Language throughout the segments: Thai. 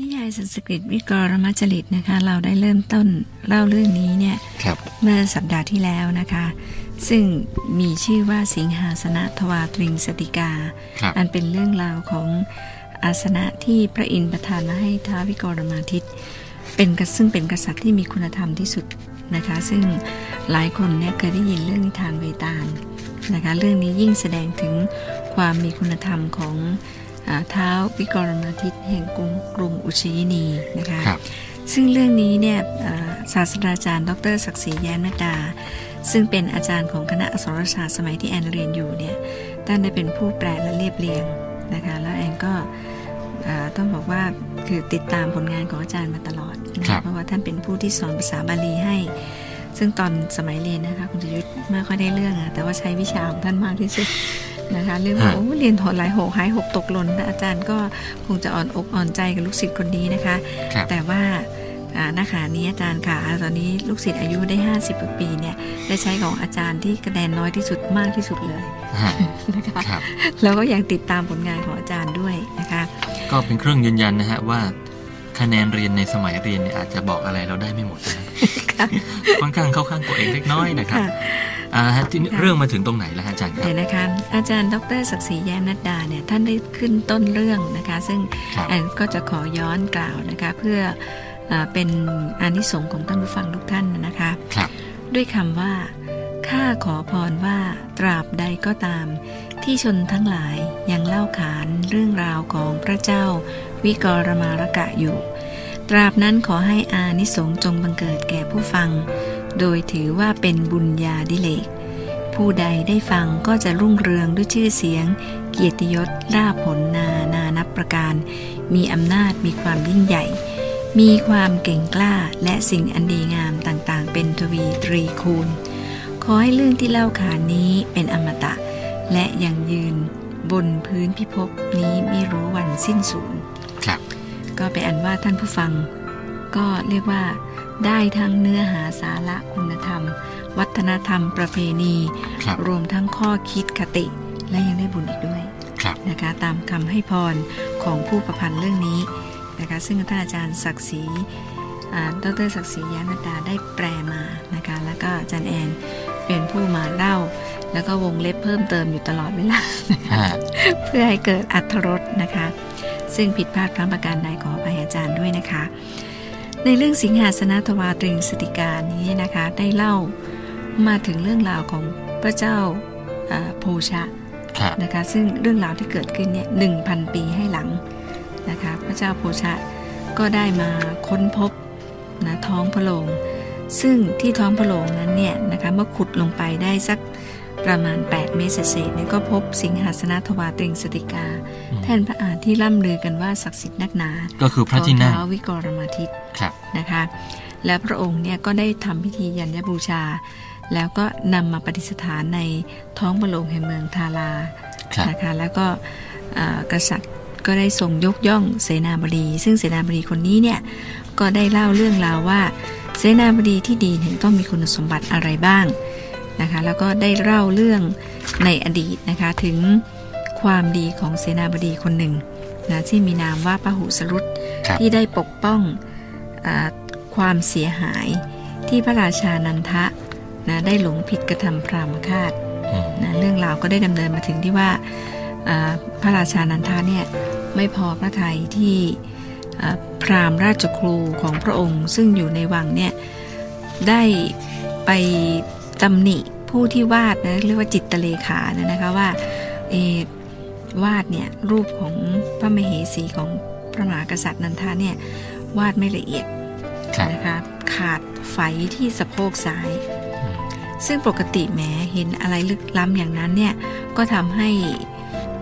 นิยายสันสกฤตวิกรมจริตนะคะ เราได้เริ่มต้นเล่าเรื่องนี้เนี่ยเมื่อสัปดาห์ที่แล้วนะคะ ซึ่งมีชื่อว่าสิงหาสนะทวาตริงสติกา อันเป็นเรื่องราวของอาสนะที่พระอินทร์ประทานมาให้ท้าวิกรมาทิตเป็นซึ่งเป็นกษัตริย์ที่มีคุณธรรมที่สุดนะคะ ซึ่งหลายคนเนี่ยเคยได้ยินเรื่องนิทานเวตาลนะคะ เรื่องนี้ยิ่งแสดงถึงความมีคุณธรรมของ เท้าวิกรมาทิตแห่งกรุงกรุงอุชยนีนะคะคซึ่งเรื่องนี้เนี่ยศาสตราจารย์ ดรศักดิ์ศรีแย้มนาดา ซึ่งเป็นอาจารย์ของคณะอักษรศาสตร์สมัยที่แอนเรียนอยู่เนี่ยท่านได้เป็นผู้แปลและเรียบเรียงนะคะแล้วแอนก็ต้องบอกว่าคือติดตามผลงานของอาจารย์มาตลอดนะเพราะว่าท่านเป็นผู้ที่สอนภาษาบาลีให้ ซึ่งตอนสมัยเรียนนะคะคุณจยุทธไม่ค่อยได้เรื่องอะแต่ว่าใช้วิชาของท่านมากที่สุด นะคะเรื่องว่าโอ้เรียนถอดหลายหกหายหกตกหล่นอาจารย์ก็คงจะอ่อนอกอ่อนใจกับลูกศิษย์คนนี้นะคะ แต่ว่าณขณะนี้อาจารย์ค่ะตอนนี้ลูกศิษย์อายุได้ 50 ปีเนี่ยได้ใช้ของอาจารย์ที่คะแนนน้อยที่สุดมากที่สุดเลยนะคะแล้วก็ยังติดตามผลงานของอาจารย์ด้วยนะคะ ก็เป็นเครื่องยืนยันนะฮะว่า คะแนนเรียนในสมัยเรียนเนี่ยอาจจะบอกอะไรเราได้ไม่หมดนะค่อนข้างเข้าข้างตัวเองเล็กน้อยนะครับที่เรื่องมาถึงตรงไหนแล้วอาจารย์ครับเดี๋ยวนะคะอาจารย์ ดรศักดิ์ศรีแย้มนัดดาเนี่ยท่านได้ขึ้นต้นเรื่องนะคะ ซึ่งแอนก็จะขอย้อนกล่าวนะคะ เพื่อเป็นอานิสงส์ของท่านผู้ฟังทุกท่านนะคะคด้วยคำว่าข้าขอพรว่าตราบใดก็ตาม ที่ชนทั้งหลายยังเล่าขานเรื่องราวของพระเจ้าวิกรมารกะอยู่ ตราบนั้นขอให้อานิสงส์จงบังเกิดแก่ผู้ฟัง โดยถือว่าเป็นบุญญาดิเลก ผู้ใดได้ฟังก็จะรุ่งเรืองด้วยชื่อเสียง เกียรติยศราผลนานานับประการ มีอำนาจมีความยิ่งใหญ่ มีความเก่งกล้าและสิ่งอันดีงามต่างๆ เป็นทวีตรีคูณ ขอให้เรื่องที่เล่าขานนี้เป็นอมตะ และยังยืนบนพื้นพิภพนี้ไม่รู้วันสิ้นสูญครับ ก็ไปอันว่าท่านผู้ฟัง ก็เรียกว่าได้ทั้งเนื้อหาสาระคุณธรรม วัฒนธรรมประเพณีรรวมทั้งข้อคิดคติ และยังได้บุญอีกด้วยนะคะตามคำให้พรของผู้ประพันธ์เรื่องนี้นะคะซึ่งท่านอาจารย์ศักดิ์ศรีดรศักดิ์ศรียานาดาได้แปลมานะคะแล้วก็อาจารย์แอน เป็นผู้มาเล่า แล้วก็วงเล็บเพิ่มเติมอยู่ตลอดเวลา เพื่อให้เกิดอัธรสนะคะ ซึ่งผิดพลาดพลั้งประการใดขออภัยอาจารย์ด้วยนะคะ ในเรื่องสิงหาสนะทวาตริงสติการนี้นะคะ ได้เล่ามาถึงเรื่องราวของพระเจ้าโพชะนะคะซึ่งเรื่องราวที่เกิดขึ้นเนี่ยหนึ่งพันปีให้หลังนะคะพระเจ้าโพชะก็ได้มาค้นพบนะท้องพระโลง ซึ่งที่ท้องพระโลงนั้นเนี่ยนะคะเมื่อขุดลงไปได้สักประมาณ 8 เมตรเศษเนี่ยก็พบสิงหาสนะทวาตริงสติกา แทนพระอาที่ล่ำลือกันว่าศักดิ์สิทธิ์นักหนา ก็คือพระที่นั่งวิกรมาทิตนะคะ และพระองค์เนี่ยก็ได้ทำพิธียัญญบูชา แล้วก็นำมาปฏิสถานในท้องพระโรงแห่งเมืองทารานะคะแล้วก็กษัตริย์ก็ได้ทรงยกย่องเสนาบดี ซึ่งเสนาบดีคนนี้เนี่ยก็ได้เล่าเรื่องราวว่า เสนาบดีที่ดีเนี่ยต้องมีคุณสมบัติอะไรบ้างนะคะแล้วก็ได้เล่าเรื่องในอดีตนะคะถึงความดีของเสนาบดีคนหนึ่งนะที่มีนามว่าพหุสรุตที่ได้ปกป้องอความเสียหายที่พระราชานันทะนะได้หลงผิดกระทำพรามคาตนะเรื่องราวก็ได้ดำเนินมาถึงที่ว่าพระราชานันทะเนี่ยไม่พอพระทัยที่ พราหมณ์ราชครูของพระองค์ซึ่งอยู่ในวังเนี่ยได้ไปตำหนิผู้ที่วาดนะเรียกว่าจิตเลขานะนะคะว่าเอวาดเนี่ยรูปของพระมเหสีของพระมหากษัตริย์นันทาเนี่ยวาดไม่ละเอียดนะคะขาดไฟที่สะโพกซ้าย ซึ่งปกติแม้เห็นอะไรลึกล้ำอย่างนั้นเนี่ยก็ทำให้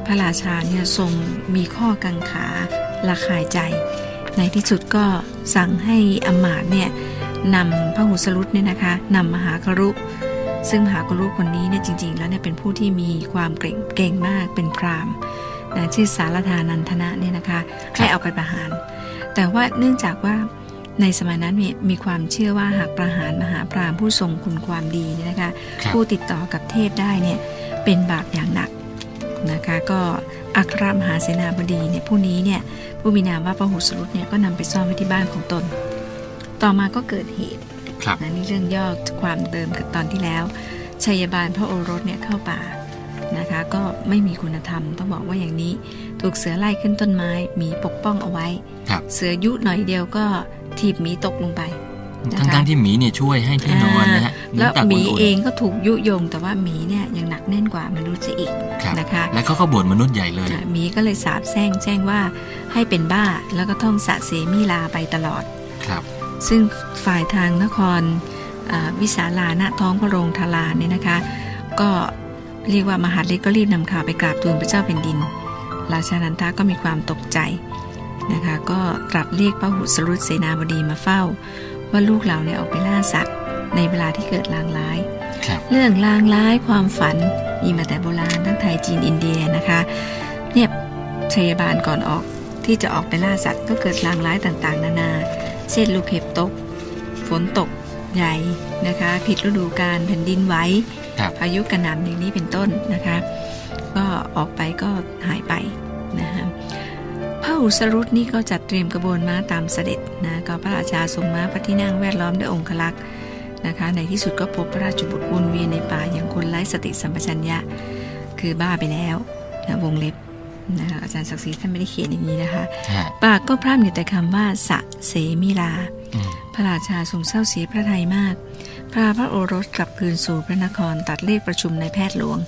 พระราชาเนี่ยทรงมีข้อกังขาระคายใจ ในที่สุดก็สั่งให้อมาตเนี่ยนำพระหุสรุตเนี่ยนะคะนำมหากรุซึ่งมหากรุคนนี้เนี่ยจริง ๆ แล้วเนี่ยเป็นผู้ที่มีความเก่งเก่งมากเป็นพราหมณ์นะชื่อสารธานันทนะเนี่ยนะคะให้เอาไปประหาร แต่ว่าเนื่องจากว่าในสมัยนั้นมีมีความเชื่อว่าหากประหารมหาพราหมณ์ผู้ทรงคุณความดีเนี่ยนะคะผู้ติดต่อกับเทพได้เนี่ยเป็นบาปอย่างหนักนะคะก็อัครมหาเสนาบดีเนี่ยผู้นี้เนี่ย ผู้ผู้มีนามว่าพระหุสรุตเนี่ยก็นำไปซ่อนไว้ที่บ้านของตน ต่อมาก็เกิดเหตุนะนี่เรื่องย่อความเดิมกับตอนที่แล้วชัยบาลพระโอรสเนี่ยเข้าป่านะคะก็ไม่มีคุณธรรมต้องบอกว่าอย่างนี้ ถูกเสือไล่ขึ้นต้นไม้หมีปกป้องเอาไว้ เสือยุหน่อยเดียวก็ถีบหมีตกลงไป ทั้งๆที่หมีเนี่ยช่วยให้ที่นอนนะฮะแล้วหมีเองก็ถูกยุยง แต่ว่าหมีเนี่ยยังหนักแน่นกว่ามนุษย์อีกนะคะแล้วเขาก็บ่นมนุษย์ใหญ่เลยหมีก็เลยสาบแช่งแจ้งว่าให้เป็นบ้าแล้วก็ท่องสะเสมีลาไปตลอดครับ ซึ่งฝ่ายทางนครวิสาลาณท้องพระโรงทลาเนี่ยนะคะ ก็เรียกว่ามหาเล็กก็รีบนำข่าวไปกราบทูลพระเจ้าแผ่นดิน ราชานันทาก็มีความตกใจนะคะ ก็ตรัสเรียกพระหุสรุตเสนาบดีมาเฝ้า ว่าลูกเราเนี่ยออกไปล่าสัตว์ในเวลาที่เกิดลางร้าย เรื่องลางร้ายความฝันมีมาแต่โบราณทั้งไทยจีนอินเดียนะคะเนี่ยชัยบาลก่อนออกที่จะออกไปล่าสัตว์ก็เกิดลางร้ายต่างๆ นานา เช่นลูกเห็บตก ฝนตกใหญ่นะคะ ผิดฤดูกาลแผ่นดินไหวพายุกระหน่ำอย่างนี้เป็นต้นนะคะ ก็ออกไปก็หายไปนะคะ พระอุสรุตนี่ก็จัดเตรียมกระบวนม้าตามเสด็จนะก็พระราชาทรงม้าพระที่นั่งแวดล้อมด้วยองคลักษ์นะคะ ในที่สุดก็พบพระราชบุตรวนเวียนในป่าอย่างคนไร้สติสัมปชัญญะคือบ้าไปแล้วนะวงเล็บนะคะอาจารย์ศักดิ์ศรีท่านไม่ได้เขียนอย่างนี้นะคะ ปากก็พร่ำอยู่แต่คำว่าสะเสมิลา พระราชาทรงเศร้าเสียพระทัยมากพระพระโอรสกลับคืนสู่พระนครตัดเลขประชุมในแพทย์หลวง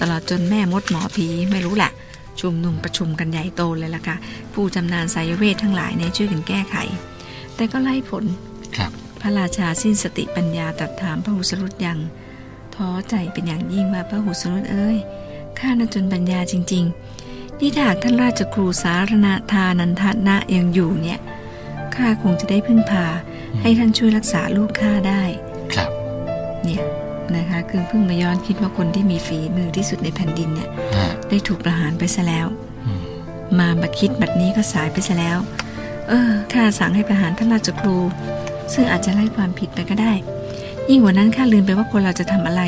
ตลอดจนแม่มดหมอผีไม่รู้แหละ ชุมนุมประชุมกันใหญ่โตเลยล่ะค่ะ ผู้จำนานสายเวททั้งหลายเนี่ยช่วยกันแก้ไข แต่ก็ไล่ผลครับพระราชาสิ้นสติปัญญาตรัสถามพระหุสรุตยังท้อใจเป็นอย่างยิ่งว่าพระหุสรุตเอ้ยข้าน่าจนปัญญาจริง ๆ นี่ถ้าหากท่านราชครูสารณทานันทนะยังอยู่เนี่ยข้าคงจะได้พึ่งพา ให้ท่านช่วยรักษาลูกข้าได้ ครับ เนี่ย นะคะ คือเพิ่งมาย้อนคิดว่าคนที่มีฝีมือที่สุดในแผ่นดินเนี่ยได้ถูกประหารไปซะแล้ว มาบัคิดบัดนี้ก็สายไปซะแล้ว เออ ข้าสั่งให้ประหารท่านราชครู ซึ่งอาจจะไล่ความผิดไปก็ได้ ยิ่งกว่านั้นข้าลืมไปว่าคนเราจะทำอะไร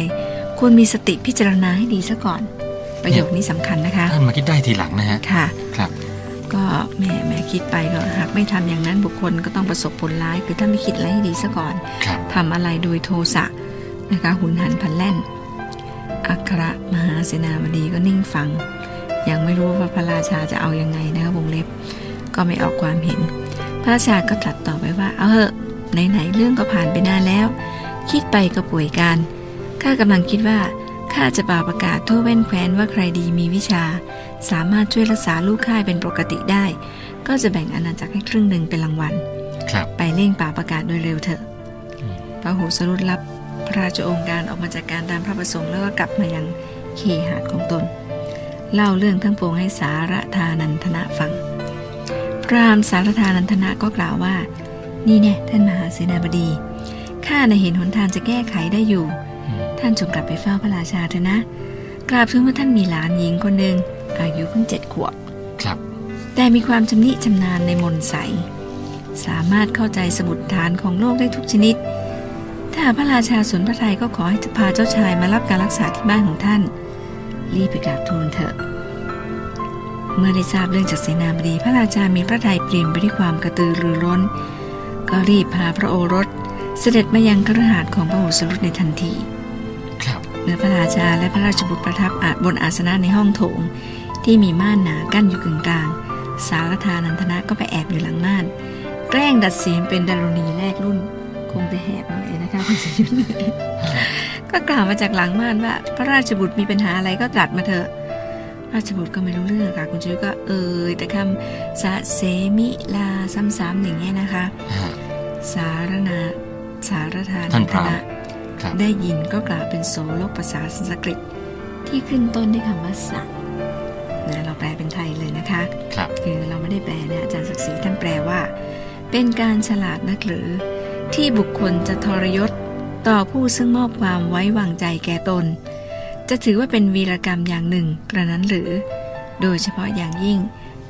ควรมีสติพิจารณาให้ดีซะก่อน ประโยคนี้สำคัญนะคะท่านมาคิดได้ทีหลังนะฮะค่ะ ครับก็แม่แม่คิดไปก็หากไม่ทำอย่างนั้นบุคคลก็ต้องประสบผลร้าย คือถ้าไม่คิดอะไรให้ดีซะก่อนทำอะไรโดยโทสะ นะคะหุนหันพันแล่น อัครมหาเสนาบดีก็นิ่งฟัง ยังไม่รู้ว่าพระราชาจะเอาอยัางไงนะคะวงเล็บ ก็ไม่ออกความเห็น พระราชาก็ตรัสต่อไปว่า เอาเถอะไหนๆเรื่องก็ผ่านไปนานแล้ว คิดไปก็ป่วยการข้ากำลังคิดว่าข้าจะป่าประกาศทั่วแว่นแคว้นว่าใครดีมีวิชา สามารถช่วยรักษาลูกค่ายเป็นปกติได้ ก็จะแบ่งอาณาจักรให้ครึ่งหนึ่งเป็นรางวัลไปเร่งป่าประกาศโดยเร็วเถอะพระหูสรุปรับ พระราชองค์การออกมาจากการตามพระประสงค์แล้วก็กลับมายังเคหาดของตน เล่าเรื่องทั้งปวงให้สารทานันทนะฟัง พรามสารทานันทนะก็กล่าวว่า นี่แน่ท่านมหาเสนาบดี ข้าในเห็นหนทางจะแก้ไขได้อยู่ ท่านจงกลับไปเฝ้าพระราชาเถอะนะ กราบทูลว่าท่านมีหลานหญิงคนหนึ่งอายุเพิ่งเจ็ดขวบ ครับ แต่มีความชำนิชำนาญในมนใส สามารถเข้าใจสมุดฐานของโลกได้ทุกชนิด ถ้าพระราชาสนพระทัยก็ขอให้พาเจ้าชายมารับการรักษาที่บ้านของท่าน รีบไปกราบทูลเถอะ เมื่อได้ทราบเรื่องจากเสนาบดีพระราชามีพระทัยเปลี่ยนไปด้วยความกระตือรือร้น ก็รีบพาพระโอรสเสด็จมายังคฤหาสน์ของพระโอสรุตในทันทีครับเมื่อพระราชาและพระราชบุตรประทับอาจบนอาสนะในห้องโถง ที่มีม่านหนากั้นอยู่กึ่งกลาง สารธานันทนะก็ไปแอบอยู่หลังม่าน แกล้งดัดเสียงเป็นดารณีแรกรุ่น คงจะแหบหน่อยนะคะคุณสยุนก็กล่าวมาจากหลังม่านว่า พระราชบุตรมีปัญหาอะไรก็ตรัสมาเถอะ ราชบุตรก็ไม่รู้เรื่องค่ะ คุณชุยก็เอ่ยแต่คำสะเสมิลาซ้ำๆอย่างเงี้ยนะคะ สารนาสารธานทนะได้ยินก็กล่าวเป็นโสโลกภาษาสันสกฤตที่ขึ้นต้นด้วยคำว่าสันะเราแปลเป็นไทยเลยนะคะครับคือเราไม่ได้แปลนะอาจารย์ศักดิ์ศรีท่านแปลว่า เป็นการฉลาดนักหรือ ที่บุคคลจะทรยศต่อผู้ซึ่งมอบความไว้วางใจแก่ตน จะถือว่าเป็นวีรกรรมอย่างหนึ่งกระนั้นหรือ โดยเฉพาะอย่างยิ่ง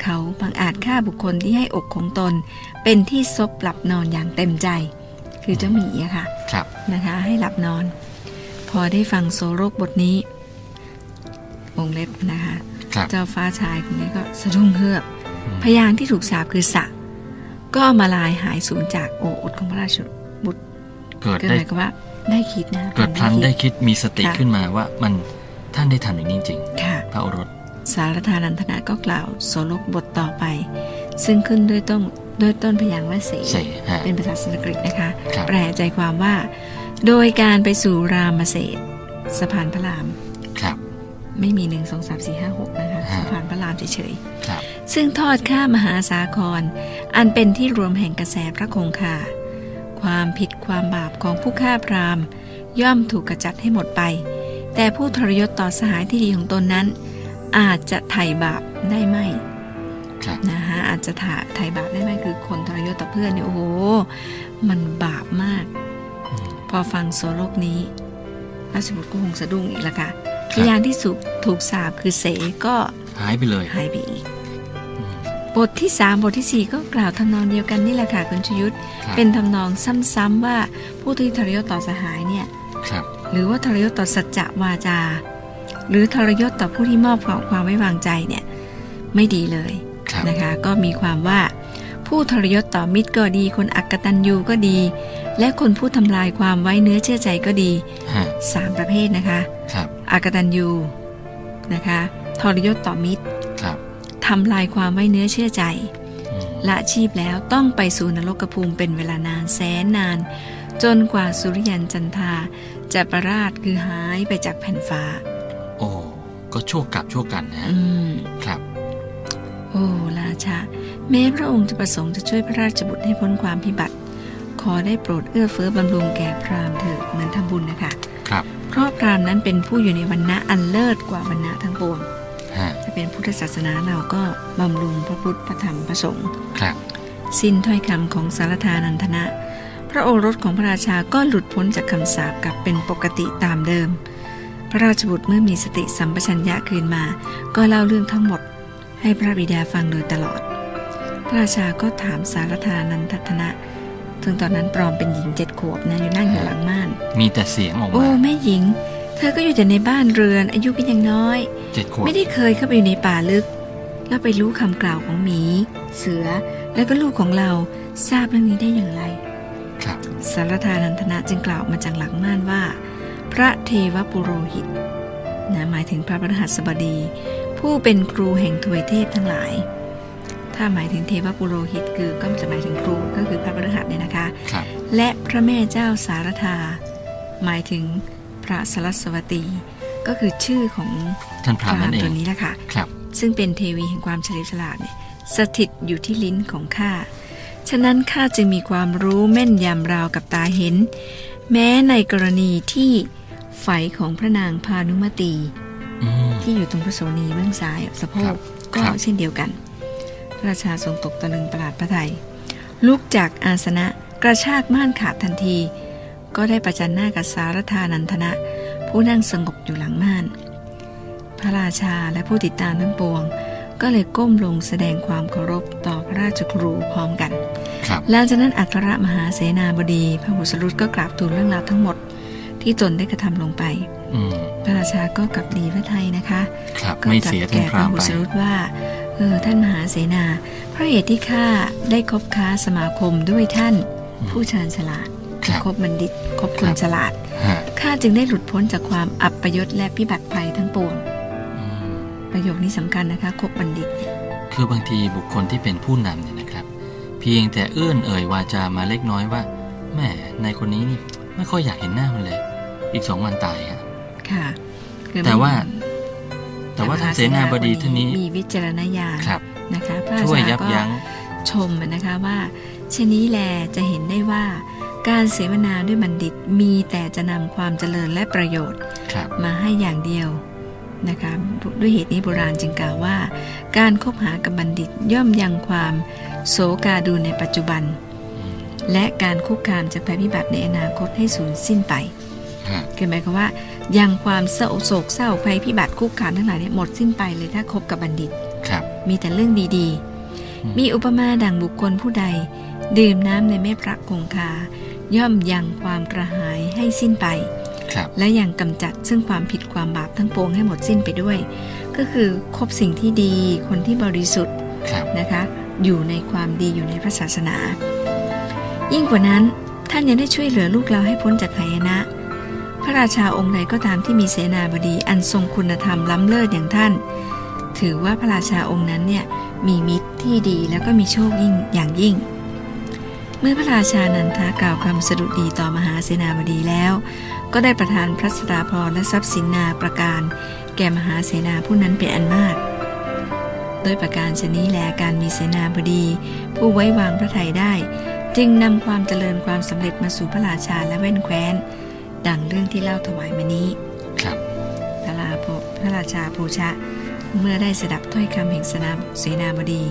เขาบังอาจฆ่าบุคคลที่ให้อกของตน เป็นที่ซบหลับนอนอย่างเต็มใจ คือเจ้าหมีอะค่ะครับนะคะให้หลับนอน พอได้ฟังโซโรกบทนี้วงเล็บนะคะ เจ้าฟ้าชายคนนี้ก็สะดุ้งเฮือก พยางค์ที่ถูกสาบคือสะ ก็มาลายหายสูญจากโออุดของพระราชบุตรเกิดก็ได้หมายความว่าได้คิดนะเกิดพลันได้คิดมีสติค่ะขึ้นมาว่ามันท่านได้ทำอย่างนี้จริงค่ะพระโอรส สารธานันทนาก็กล่าวโสโลกบทต่อไป ซึ่งขึ้นด้วยต้นด้วยต้นพยางค์ว่าเสเสฮะเป็นภาษาสันสกฤตนะคะครับแปลใจความว่า โดยการไปสู่รามเสดสะพานพระราม ครับ ไม่มีหนึ่งสองสามสี่ห้าหกนะคะฮะ สะพานพระรามเฉยครับๆซึ่งทอดข้ามมหาสาคร อันเป็นที่รวมแห่งกระแสพระคงคา ความผิดความบาปของผู้ฆ่าพรามย่อมถูกกระจัดให้หมดไป แต่ผู้ทรยศต่อสหายที่ดีของตนนั้น อาจจะไถ่บาปได้ไหมครับนะคะอาจจะถ่าไถ่บาปได้ไหมคือคนทรยศต่อเพื่อนเนี่ยโอ้โหมันบาปมากอืมพอฟังโซโลกนี้ราชบุตรก็คงสะดุ้งอีกละค่ะคพรับยานที่สุถูกสาบคือเสก็ หายไปเลย หายไปอีกอืมบทที่สามบทที่สี่ก็กล่าวทำนองเดียวกันนี่แหละค่ะคุณชยุทธครับเป็นทำนองซ้ำๆว่าผู้ที่ทรยศต่อสหายเนี่ยครับ หรือว่าทรยศต่อสัจจะวาจา หรือทรยศต่อผู้ที่มอบความไว้วางใจเนี่ยไม่ดีเลยครับนะคะ ก็มีความว่าผู้ทรยศต่อมิตรก็ดี คนอักตันยูก็ดี และคนผู้ทำลายความไว้เนื้อเชื่อใจก็ดีฮะสามประเภทนะคะครับอักตันยูนะคะ ทรยศต่อมิตรครับทำลายความไว้เนื้อเชื่อใจอืมละชีพแล้วต้องไปสู่นรกภูมิเป็นเวลานานแสนนาน จนกว่าสุริยันจันทราจะประราชคือหายไปจากแผ่นฟ้า โอ้ ก็ชั่วกับชั่วกันนะฮะอืมครับ โอ้ราชาแม้พระองค์จะประสงค์จะช่วยพระราชบุตรให้พ้นความพิบัติ ขอได้โปรดเอื้อเฟื้อบำรุงแก่พราหมณ์เถิดเหมือนทำบุญนะคะ ครับ เพราะพราหมณ์นั้นเป็นผู้อยู่ในวันณะอันเลิศกว่าวันณะทั้งปวงฮะ ถ้าเป็นพุทธศาสนาเราก็บำรุงพระพุทธพระธรรมพระสงฆ์ครับ สิ้นถ้อยคำของสารธานันทนะ พระโอรสของพระราชาก็หลุดพ้นจากคำสาปกลับเป็นปกติตามเดิม พระราชบุตรเมื่อมีสติสัมปชัญญะคืนมา ก็เล่าเรื่องทั้งหมด ให้พระบิดาฟังโดยตลอด พระราชาก็ถามสารธานันทนะซึ่งตอนนั้นปลอมเป็นหญิงเจ็ดขวบนะอยู่นั่งอยู่หลังม่าน มีแต่เสียงออกโอ้มาแม่หญิง เธอก็อยู่แต่ในบ้านเรือน อายุก็ยังน้อย เจ็ดขวบไม่ได้เคยเข้าไปอยู่ในป่าลึก แล้วไปรู้คำกล่าวของหมี เสือแล้วก็ลูกของเราทราบเรื่องนี้ได้อย่างไร ครับ สารธานันทนะจึงกล่าวมาจากหลังม่านว่า พระเทวปุโรหิตนะหมายถึงพระพฤหัสบดี ผู้เป็นครูแห่งทวยเทพทั้งหลาย ถ้าหมายถึงเทวปุโรหิตคือก็จะหมายถึงครูก็คือพระพฤหัสเนี่ยนะคะครับและพระแม่เจ้าสารธาหมายถึงพ ระสรัสวตี ก็คือชื่อของท่านพพรามราหนั่มนณ์เอตัวงนี้แหละค่ะครับ ซึ่งเป็นเทวีแห่งความเฉลียวฉลาดเนี่ยสถิตอยู่ที่ลิ้นของข้าฉะนั้นข้าจึงมีความรู้แม่นยำราวกับตาเห็น แม้ในกรณีที่ไฝของพระนางพานุมตีอืมที่อยู่ตรงพระโสนีเบื้องซ้ายสะโพครักบก็ครับเช่นเดียวกัน พระราชาทรงตกตะลึงประหลาดพระไทยลุกจากอาสนะกระชากม่านขาดทันที ก็ได้ประจันหน้ากับสารธานันทนะ ผู้นั่งสงบอยู่หลังม่าน พระราชาและผู้ติดตามทั้งปวง ก็เลยก้มลงแสดงความเคารพต่อพระราชครูพร้อมกันครับหลังจากนั้นอัครมหาเสนาบดีพระหุสรุตก็กราบทูลเรื่องราวทั้งหมด ที่ตนได้กระทำลงไปอืมพระราชาก็กลับดีพระไทยนะคะครับก็ไม่ตรัสเสียท่านแก่พพราระหมณ์หุไปสรุตว่าเออท่านมหาเสนาเพราะเหตุที่ข้าได้คบค้าสมาคมด้วยท่านอืมผู้ชาญฉลาด ครับคบบัณฑิตคบคนครับฉลาดฮะข้าจึงได้หลุดพ้นจากความอับประยศและพิบัติภัยทั้งปวงอืมประโยคนี้สำคัญนะคะคบบัณฑิตเนี่ยคือบางทีบุคคลที่เป็นผู้นำเนี่ยนะครับ เพียงแต่เอื้อนเอ่ยวาจามาเล็กน้อยว่าแหม่ในคนนี้นี่ไม่ค่อยอยากเห็นหน้ามันเลย อีกสองวันตายฮะค่ะคือแต่ว่าไม่แต่ว่าท่านเสนาบดีท่านนี้มีวิจารณญาณครับนะคะพระราช่วยชายับก็ยั้งชมนะคะว่าชะนี้แลจะเห็นได้ว่า การเสวนาด้วยบัณฑิตมีแต่จะนำความเจริญและประโยชน์ครับมาให้อย่างเดียวนะคะด้วยเหตุนี้โบราณจึงกล่าวว่า การคบหากับบัณฑิตย่อมยังความโศกาดูในปัจจุบันอืมและการคุกคามจากภัยพิบัติในอนาคตให้สูญสิ้นไปฮะคือหมายความว่ายังความเศร้าโศกเศร้าภัยพิบัติคุกคามทั้งหลายเนี่ยหมดสิ้นไปเลยถ้าคบกับบัณฑิตครับมีแต่เรื่องดีอืมๆมีอุปมาดังบุคคลผู้ใด ดื่มน้ำในแม่พระคงคา ย่อมยังความกระหายให้สิ้นไปครับและยังกำจัดซึ่งความผิดความบาปทั้งปวงให้หมดสิ้นไปด้วย ก็คือคบสิ่งที่ดีคนที่บริสุทธิ์นะคะ อยู่ในความดีอยู่ในพระศาสนา ยิ่งกว่านั้นท่านยังได้ช่วยเหลือลูกเราให้พ้นจากหายนะ พระราชาองค์ใดก็ตามที่มีเสนาบดีอันทรงคุณธรรมล้ำเลิศอย่างท่าน ถือว่าพระราชาองค์นั้นเนี่ยมีมิตรที่ดีแล้วก็มีโชคยิ่งอย่างยิ่ง เมื่อพระราชานันทากล่าวคำสดุดีต่อมหาเสนาบดีแล้ว ก็ได้ประทานพระสตาพรและทรัพย์สินนาประการ แก่มหาเสนาผู้นั้นเป็นอันมาก โดยประการชนี้แลการมีเสนาบดี ผู้ไว้วางพระทัยได้ จึงนำความเจริญความสำเร็จมาสู่พระราชาและแว่นแคว้น ดังเรื่องที่เล่าถวายมานี้ ครับพระราพระราชาภูชะ เมื่อได้สดับถ้อยคำแห่งสนาเสนาบดี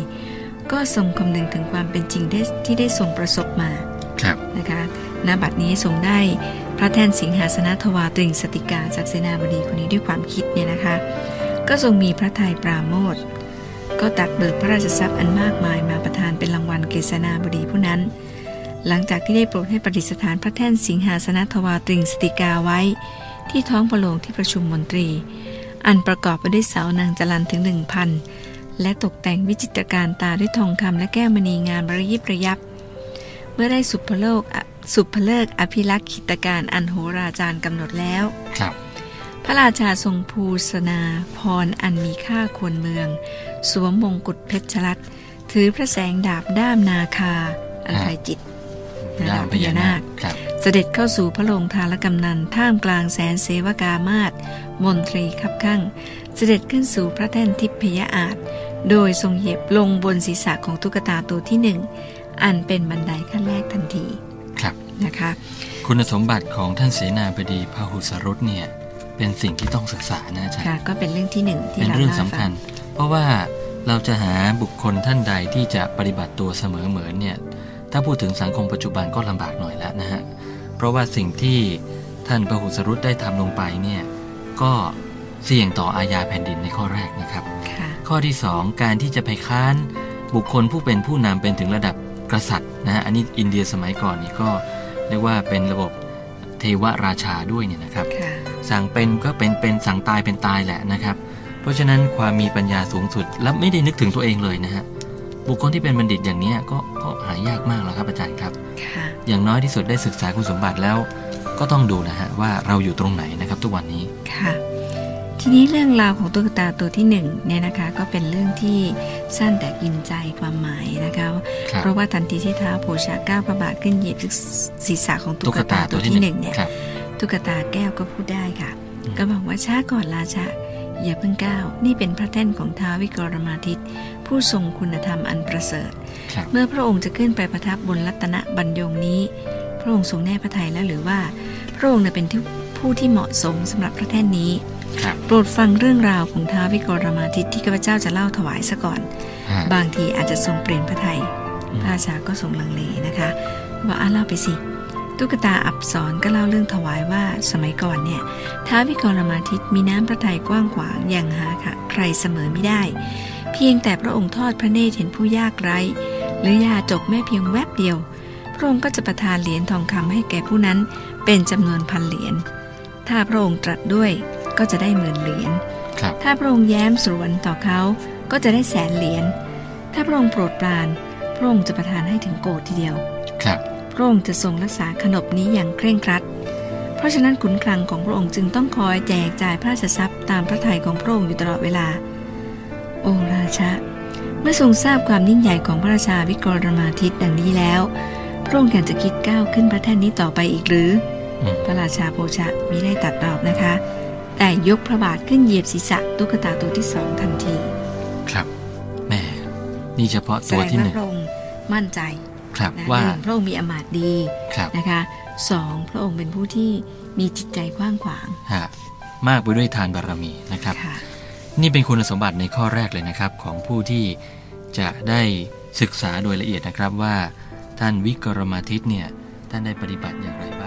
ก็ทรงคำนึงถึงความเป็นจริงที่ได้ทรงประสบมาครับนะคะณบัดนี้ทรงได้พระแท่นสิงหาสนทวาตริงสติกาจากเสนาบดีคนนี้ด้วยความคิดเนี่ยนะคะ ก็ทรงมีพระทัยปราโมทย์ก็ตัดเบิกพระราชทรัพย์อันมากมายมาประทานเป็นรางวัลเกษนาบดีผู้นั้น หลังจากที่ได้โปรดให้ประดิษฐานพระแท่นสิงหาสนทวาตริงสติกาไว้ ที่ท้องพระโรงที่ประชุมมนตรี อันประกอบไปด้วยเสานางจรันถึงหนึ่งพัน และตกแต่งวิจิตรการตาด้วยทองคำและแก้วมณีงามระยิบระยับ เมื่อได้สุภโลกสุภเลิกอภิลักษิตการอันโหราจารย์กำหนดแล้ว ครับ พระราชาทรงภูสนาพรอันมีค่าควรเมือง สวมมงกุฎเพชรลัดถือพระแสงดาบด้ามนาคา อันไพจิตด้ามพญานาคครับเสด็จเข้าสู่พระโรงทานกำนัน ท่ามกลางแสนเสวกามาศมนตรีขับข้าง เสด็จขึ้นสู่พระแท่นทิพยอาจ โดยทรงเหยียบลงบนศีรษะของตุ๊กตาตัวที่หนึ่งอันเป็นบันไดขั้นแรกทันทีครับนะคะ คุณสมบัติของท่านเสนาบดีพหุสรุตเนี่ยเป็นสิ่งที่ต้องศึกษานะอาจารย์ค่ะก็เป็นเรื่องที่หนึ่งที่เป็นเราเรื่องล่าสำให้คัฟัญ เพราะว่าเราจะหาบุคคลท่านใดที่จะปฏิบัติตัวเสมอเหมือนเนี่ยถ้าพูดถึงสังคมปัจจุบันก็ลำบากหน่อยแล้วนะฮะเพราะว่าสิ่งที่ท่านพหุสรุตได้ทำลงไปเนี่ยก็เสี่ยงต่ออาญาแผ่นดินในข้อแรกนะครับค่ะ ข้อที่ 2 การที่จะไปค้านบุคคลผู้เป็นผู้นำเป็นถึงระดับกษัตริย์นะฮะอันนี้อินเดียสมัยก่อนนี่ก็เรียกว่าเป็นระบบเทวราชาด้วยเนี่ยนะครับค่ะสั่งเป็นก็เป็นเป็นสั่งตายเป็นตายแหละนะครับ เพราะฉะนั้นความมีปัญญาสูงสุดและไม่ได้นึกถึงตัวเองเลยนะฮะบุคคลที่เป็นบัณฑิตอย่างเนี้ยก็ก็หายากมากแล้วครับอาจารย์ครับค่ะอย่างน้อยที่สุดได้ศึกษาคุณสมบัติแล้ว ก็ต้องดูนะฮะว่าเราอยู่ตรงไหนนะครับทุกวันนี้ค่ะ ทีนี้เรื่องราวของตุ๊กตาตัวที่หนึ่งเนี่ยนะคะก็เป็นเรื่องที่สั้นแต่กินใจความหมายนะคะครับเพราะว่าทันทีที่ท้าวโพชาก้าวพระบาทขึ้นเหยียบศีรษะของตุ๊กตาตัวที่หนึ่งเนี่ยครับตุ๊กตาแก้วก็พูดได้ค่ะอืมก็บอกว่าช้าก่อนราชาอย่าเพิ่งก้าวนี่เป็นพระแท่นของท้าววิกรมาทิตผู้ทรงคุณธรรมอันประเสริฐครับเมื่อพระองค์จะขึ้นไปประทับบนรัตนบัญยงนี้ พระองค์ทรงแน่พระทัยแล้วหรือว่า พระองค์น่ะเป็นที่ผู้ที่เหมาะสมสำหรับพระแท่นนี้ครับ โปรดฟังเรื่องราวของท้าววิกรมาทิตที่ข้าพเจ้าจะเล่าถวายซะก่อนฮะบางทีอาจจะทรงเปลี่ยนพระทัยอืมพระราชาก็ทรงลังเลนะคะว่าอะเล่าไปสิตุ๊กตาอับสรก็เล่าเรื่องถวายว่าสมัยก่อนเนี่ยท้าววิกรมาทิตมีน้ำพระทัยกว้างขวางอย่างหาค่ะ ใครเสมอไม่ได้ เพียงแต่พระองค์ทอดพระเนตรเห็นผู้ยากไร้ หรือยาจกแม่เพียงแวบเดียว พระองค์ก็จะประทานเหรียญทองคำให้แก่ผู้นั้นเป็นจำนวนพันเหรียญถ้าพระองค์ตรัสด้วย ก็จะได้หมื่นเหรียญครับถ้าพระองค์แย้มสวนต่อเขาก็จะได้แสนเหรียญ ถ้าพระองค์โปรดปราน พระองค์จะประทานให้ถึงโกดทีเดียว ครับ พระองค์จะทรงรักษาขนบนี้อย่างเคร่งครัด เพราะฉะนั้นขุนคลังของพระองค์จึงต้องคอยแจกจ่ายพระราชทรัพย์ตามพระทัยของพระองค์อยู่ตลอดเวลา โอ้ราชะ เมื่อทรงทราบความยิ่งใหญ่ของพระราชาวิกรมาทิตดังนี้แล้ว พระองค์อยากจะคิดก้าวขึ้นพระแท่นนี้ต่อไปอีกหรืออืมพระราชาโพชะมิได้ตัดตอบนะคะ แต่ยกพระบาทขึ้นเหยียบศีรษะตุ๊กตาตัวที่สองทันที ครับแหม่นี่เฉพาะแสตัวดงที่หว่านึ่งพระองค์มั่นใจครับนะว่าหนึ่งพระองค์มีอำมาตย์ดีครับนะคะสองพระองค์เป็นผู้ที่มีจิตใจกว้างขวางฮะมากไปด้วยทานบารมีนะครับค่ะนี่เป็นคุณสมบัติในข้อแรกเลยนะครับ ของผู้ที่จะได้ศึกษาโดยละเอียดนะครับว่าท่านวิกรมาทิตเนี่ยท่านได้ปฏิบัติอย่างไร